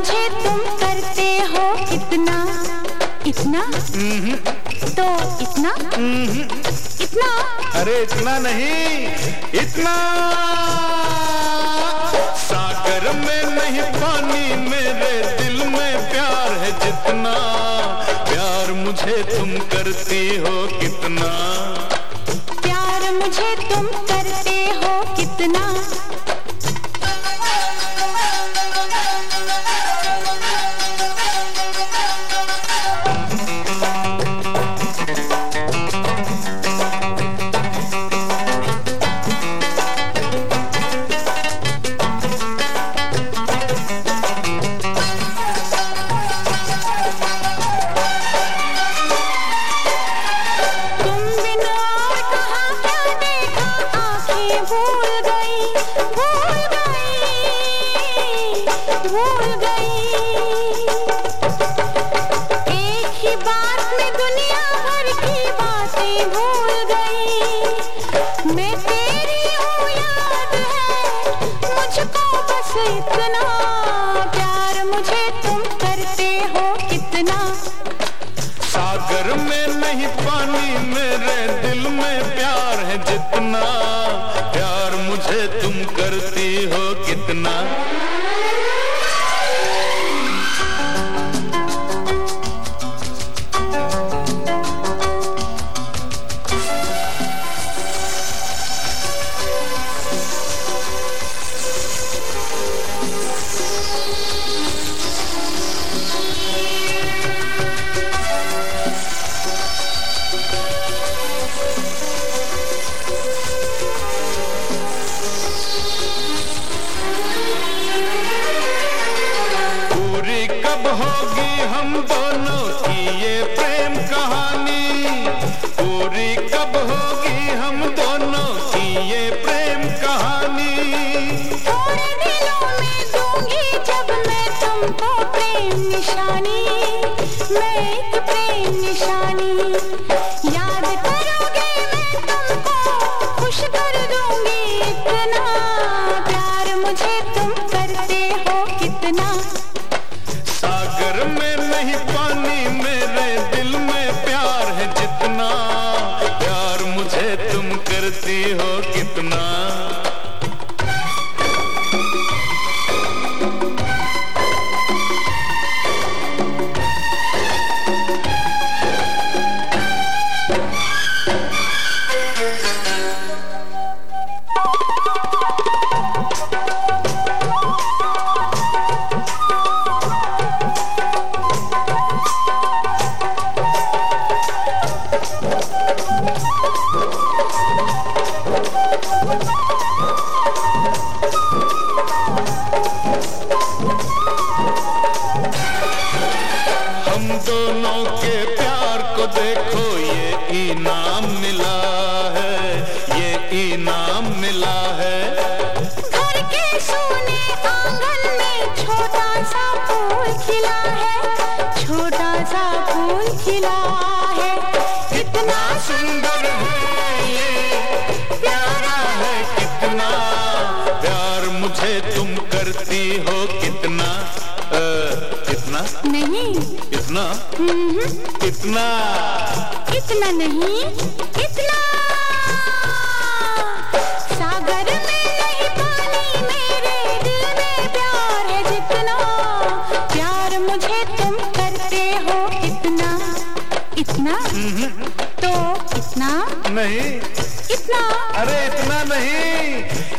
मुझे तुम करते हो कितना इतना? तो इतना? इतना? अरे इतना नहीं इतना। सागर में नहीं पानी मेरे दिल में प्यार है जितना। प्यार मुझे तुम करती हो कितना। प्यार मुझे तुम करते हो कितना? मुझको बस इतना प्यार मुझे तुम करते हो कितना? सागर में नहीं, पानी मेरे दिल में प्यार है जितना। हम दोनों की ये प्रेम कहानी पूरी कब होगी? हम दोनों की ये प्रेम कहानी। थोड़े दिनों में दूँगी जब मैं तुमको प्रेम निशानी। हो कितना आँगन में छोटा सा फूल खिला है छोटा सा फूल खिला है। कितना सुंदर है ये प्यारा है कितना। प्यार मुझे तुम करती हो कितना कितना? नहीं। इतना हम्म, कितना? इतना नहीं। अरे इतना नहीं।